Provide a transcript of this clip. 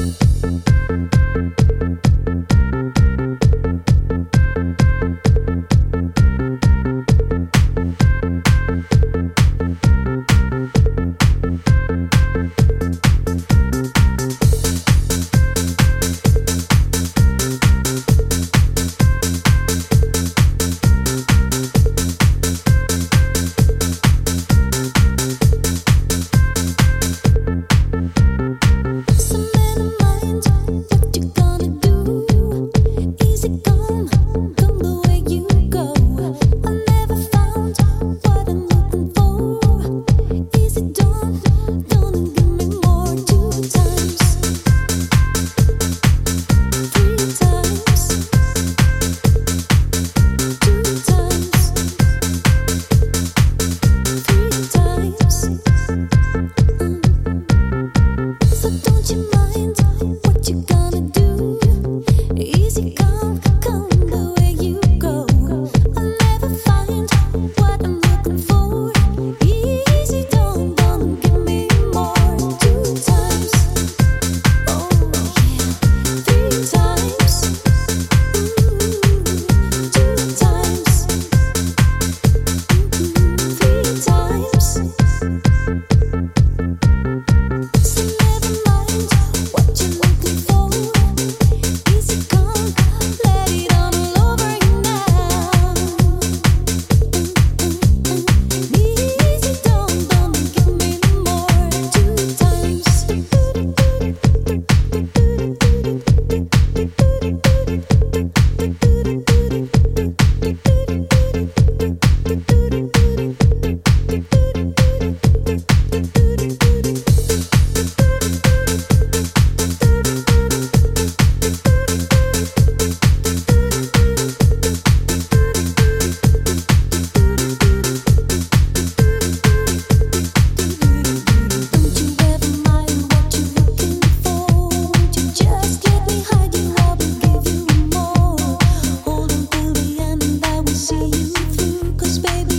Don't you cause baby.